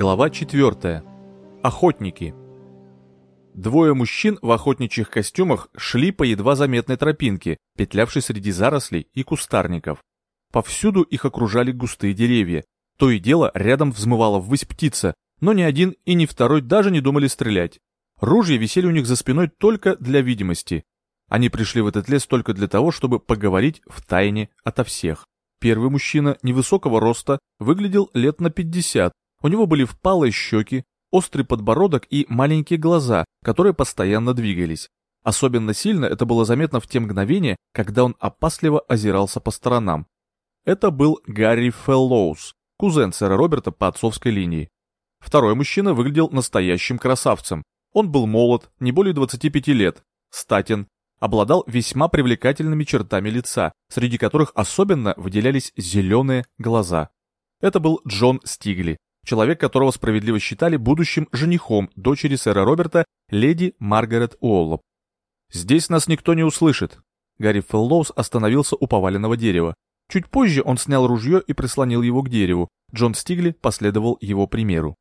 Глава 4. Охотники. Двое мужчин в охотничьих костюмах шли по едва заметной тропинке, петлявшей среди зарослей и кустарников. Повсюду их окружали густые деревья. То и дело рядом взмывала ввысь птица, но ни один и ни второй даже не думали стрелять. Ружья висели у них за спиной только для видимости. Они пришли в этот лес только для того, чтобы поговорить в тайне ото всех. Первый мужчина невысокого роста выглядел лет на 50. У него были впалые щеки, острый подбородок и маленькие глаза, которые постоянно двигались. Особенно сильно это было заметно в те мгновения, когда он опасливо озирался по сторонам. Это был Гарри Феллоус, кузен сэра Роберта по отцовской линии. Второй мужчина выглядел настоящим красавцем. Он был молод, не более 25 лет, статен, обладал весьма привлекательными чертами лица, среди которых особенно выделялись зеленые глаза. Это был Джон Стигли, человек, которого справедливо считали будущим женихом дочери сэра Роберта, леди Маргарет Уоллоп. «Здесь нас никто не услышит». Гарри Феллоус остановился у поваленного дерева. Чуть позже он снял ружье и прислонил его к дереву. Джон Стигли последовал его примеру.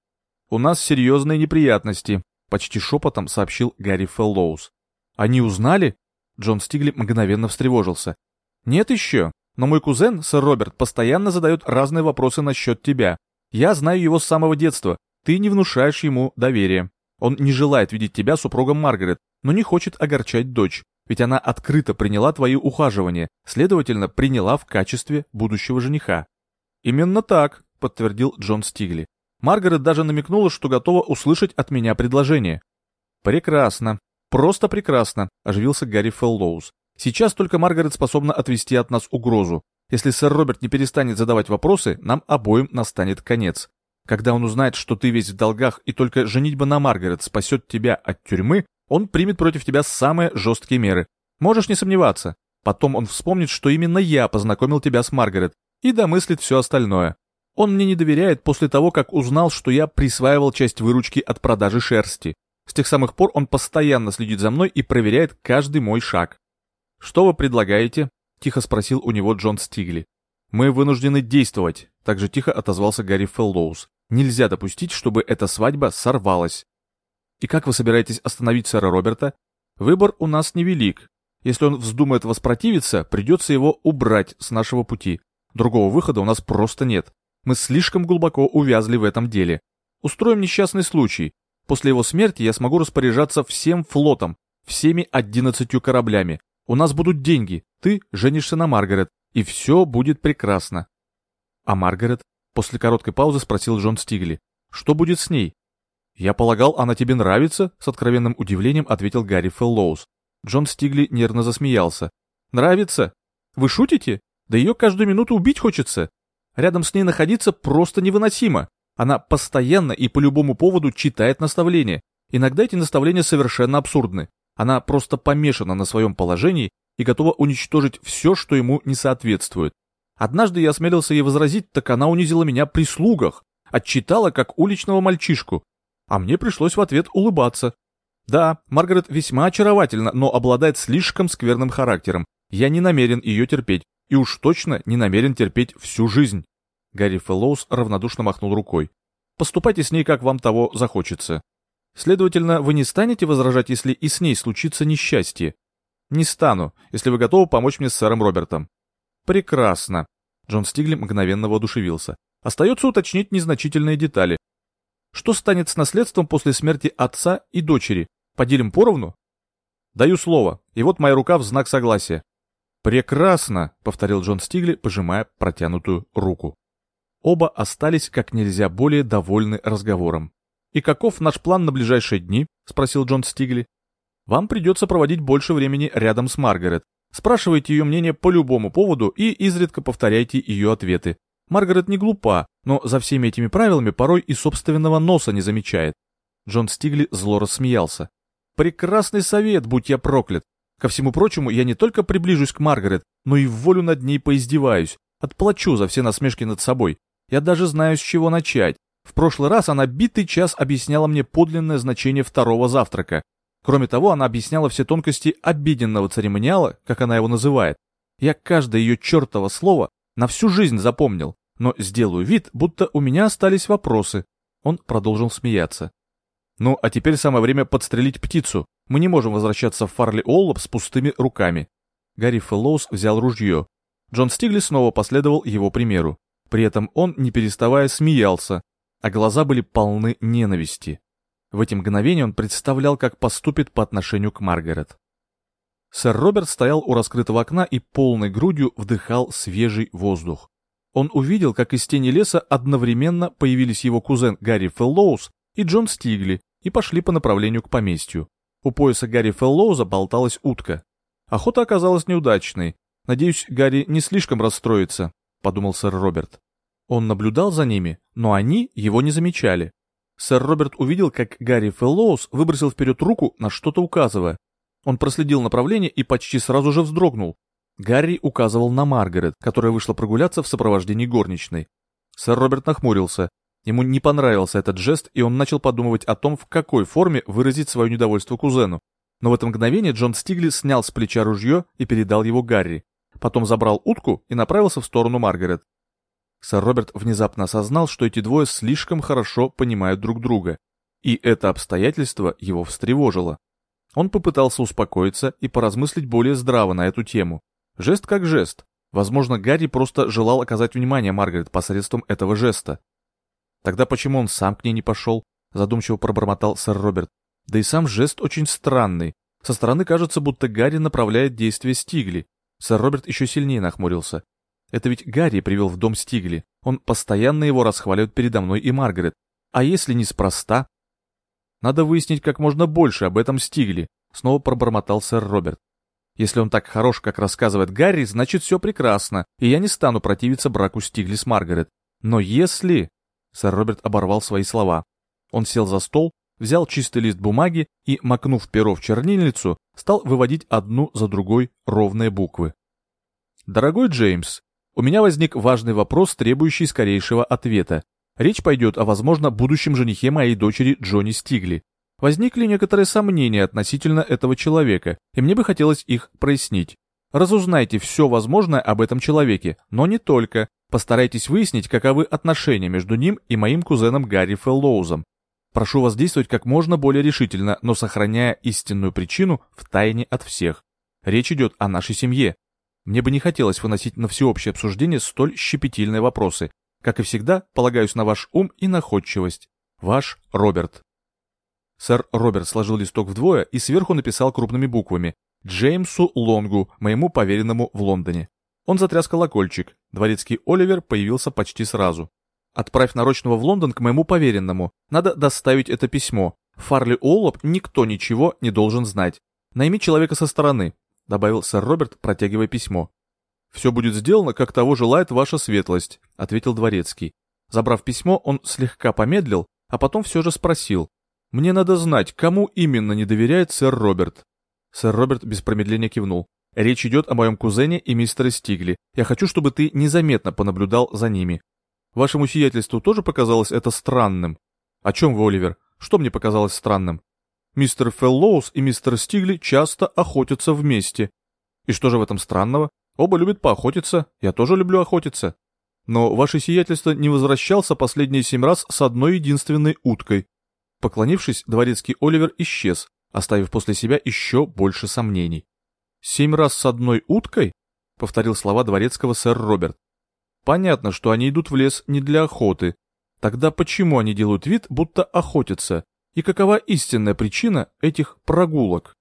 «У нас серьезные неприятности», — почти шепотом сообщил Гарри Феллоус. «Они узнали?» Джон Стигли мгновенно встревожился. «Нет еще, но мой кузен, сэр Роберт, постоянно задает разные вопросы насчет тебя. Я знаю его с самого детства. Ты не внушаешь ему доверия. Он не желает видеть тебя супругом Маргарет, но не хочет огорчать дочь, ведь она открыто приняла твои ухаживания, следовательно, приняла в качестве будущего жениха». «Именно так», — подтвердил Джон Стигли. Маргарет даже намекнула, что готова услышать от меня предложение. «Прекрасно. Просто прекрасно», — оживился Гарри Феллоус. «Сейчас только Маргарет способна отвести от нас угрозу. Если сэр Роберт не перестанет задавать вопросы, нам обоим настанет конец. Когда он узнает, что ты весь в долгах и только женитьба на Маргарет спасет тебя от тюрьмы, он примет против тебя самые жесткие меры. Можешь не сомневаться. Потом он вспомнит, что именно я познакомил тебя с Маргарет, и домыслит все остальное. Он мне не доверяет после того, как узнал, что я присваивал часть выручки от продажи шерсти. С тех самых пор он постоянно следит за мной и проверяет каждый мой шаг. «Что вы предлагаете?» — тихо спросил у него Джон Стигли. «Мы вынуждены действовать», — также тихо отозвался Гарри Феллоус. «Нельзя допустить, чтобы эта свадьба сорвалась». «И как вы собираетесь остановить сэра Роберта?» «Выбор у нас невелик. Если он вздумает воспротивиться, придется его убрать с нашего пути. Другого выхода у нас просто нет. Мы слишком глубоко увязли в этом деле. Устроим несчастный случай. После его смерти я смогу распоряжаться всем флотом, всеми одиннадцатью кораблями. У нас будут деньги, ты женишься на Маргарет, и все будет прекрасно. А Маргарет? После короткой паузы спросил Джон Стигли. Что будет с ней? Я полагал, она тебе нравится? С откровенным удивлением ответил Гарри Феллоус. Джон Стигли нервно засмеялся. Нравится? Вы шутите? Да ее каждую минуту убить хочется. Рядом с ней находиться просто невыносимо. Она постоянно и по любому поводу читает наставления. Иногда эти наставления совершенно абсурдны. Она просто помешана на своем положении и готова уничтожить все, что ему не соответствует. Однажды я осмелился ей возразить, так она унизила меня при слугах, отчитала как уличного мальчишку. А мне пришлось в ответ улыбаться. Да, Маргарет весьма очаровательна, но обладает слишком скверным характером. Я не намерен ее терпеть, и уж точно не намерен терпеть всю жизнь. Гарри Феллоус равнодушно махнул рукой. «Поступайте с ней, как вам того захочется. Следовательно, вы не станете возражать, если и с ней случится несчастье?» «Не стану, если вы готовы помочь мне с сэром Робертом». «Прекрасно». Джон Стигли мгновенно воодушевился. «Остается уточнить незначительные детали. Что станет с наследством после смерти отца и дочери? Поделим поровну?» «Даю слово, и вот моя рука в знак согласия». «Прекрасно», — повторил Джон Стигли, пожимая протянутую руку. Оба остались как нельзя более довольны разговором. «И каков наш план на ближайшие дни?» — спросил Джон Стигли. «Вам придется проводить больше времени рядом с Маргарет. Спрашивайте ее мнение по любому поводу и изредка повторяйте ее ответы. Маргарет не глупа, но за всеми этими правилами порой и собственного носа не замечает». Джон Стигли зло рассмеялся. «Прекрасный совет, будь я проклят. Ко всему прочему, я не только приближусь к Маргарет, но и в волю над ней поиздеваюсь. Отплачу за все насмешки над собой. Я даже знаю, с чего начать. В прошлый раз она битый час объясняла мне подлинное значение второго завтрака. Кроме того, она объясняла все тонкости обеденного церемониала, как она его называет. Я каждое ее чертово слово на всю жизнь запомнил, но сделаю вид, будто у меня остались вопросы. Он продолжил смеяться. Ну, а теперь самое время подстрелить птицу. Мы не можем возвращаться в Фарли Оллоп с пустыми руками. Гарри Фэллоус взял ружье. Джон Стигли снова последовал его примеру. При этом он, не переставая, смеялся, а глаза были полны ненависти. В эти мгновения он представлял, как поступит по отношению к Маргарет. Сэр Роберт стоял у раскрытого окна и полной грудью вдыхал свежий воздух. Он увидел, как из тени леса одновременно появились его кузен Гарри Феллоус и Джон Стигли и пошли по направлению к поместью. У пояса Гарри Феллоуза болталась утка. Охота оказалась неудачной. Надеюсь, Гарри не слишком расстроится, подумал сэр Роберт. Он наблюдал за ними, но они его не замечали. Сэр Роберт увидел, как Гарри Феллоус выбросил вперед руку, на что-то указывая. Он проследил направление и почти сразу же вздрогнул. Гарри указывал на Маргарет, которая вышла прогуляться в сопровождении горничной. Сэр Роберт нахмурился. Ему не понравился этот жест, и он начал подумывать о том, в какой форме выразить свое недовольство кузену. Но в это мгновение Джон Стигли снял с плеча ружье и передал его Гарри. Потом забрал утку и направился в сторону Маргарет. Сэр Роберт внезапно осознал, что эти двое слишком хорошо понимают друг друга. И это обстоятельство его встревожило. Он попытался успокоиться и поразмыслить более здраво на эту тему. Жест как жест. Возможно, Гарри просто желал оказать внимание Маргарет посредством этого жеста. Тогда почему он сам к ней не пошел? Задумчиво пробормотал сэр Роберт. Да и сам жест очень странный. Со стороны кажется, будто Гарри направляет действие Стигли. Сэр Роберт еще сильнее нахмурился. Это ведь Гарри привел в дом Стигли. Он постоянно его расхваливает передо мной и Маргарет. А если неспроста? Надо выяснить как можно больше об этом Стигли, снова пробормотал сэр Роберт. Если он так хорош, как рассказывает Гарри, значит все прекрасно, и я не стану противиться браку Стигли с Маргарет. Но если... Сэр Роберт оборвал свои слова. Он сел за стол, взял чистый лист бумаги и, макнув перо в чернильницу, стал выводить одну за другой ровные буквы. «Дорогой Джеймс, у меня возник важный вопрос, требующий скорейшего ответа. Речь пойдет о, возможно, будущем женихе моей дочери Джонни Стигли. Возникли некоторые сомнения относительно этого человека, и мне бы хотелось их прояснить. Разузнайте все возможное об этом человеке, но не только. Постарайтесь выяснить, каковы отношения между ним и моим кузеном Гарри Феллоузом. Прошу вас действовать как можно более решительно, но сохраняя истинную причину в тайне от всех. Речь идет о нашей семье, мне бы не хотелось выносить на всеобщее обсуждение столь щепетильные вопросы. Как и всегда, полагаюсь на ваш ум и находчивость. Ваш Роберт. Сэр Роберт сложил листок вдвое и сверху написал крупными буквами «Джеймсу Лонгу, моему поверенному в Лондоне». Он затряс колокольчик. Дворецкий Оливер появился почти сразу. «Отправь нарочного в Лондон к моему поверенному. Надо доставить это письмо. Фарли Оллоп никто ничего не должен знать. Найми человека со стороны добавил сэр Роберт, протягивая письмо. «Все будет сделано, как того желает ваша светлость», — ответил дворецкий. Забрав письмо, он слегка помедлил, а потом все же спросил. «Мне надо знать, кому именно не доверяет сэр Роберт». Сэр Роберт без промедления кивнул. «Речь идет о моем кузене и мистере Стигли. Я хочу, чтобы ты незаметно понаблюдал за ними. Вашему сиятельству тоже показалось это странным?» «О чем вы, Оливер? Что мне показалось странным?» Мистер Феллоус и мистер Стигли часто охотятся вместе. И что же в этом странного? Оба любят поохотиться, я тоже люблю охотиться. Но ваше сиятельство не возвращался последние семь раз с одной единственной уткой. Поклонившись, дворецкий Оливер исчез, оставив после себя еще больше сомнений. «Семь раз с одной уткой?» — повторил слова дворецкого сэр Роберт. «Понятно, что они идут в лес не для охоты. Тогда почему они делают вид, будто охотятся? и какова истинная причина этих прогулок.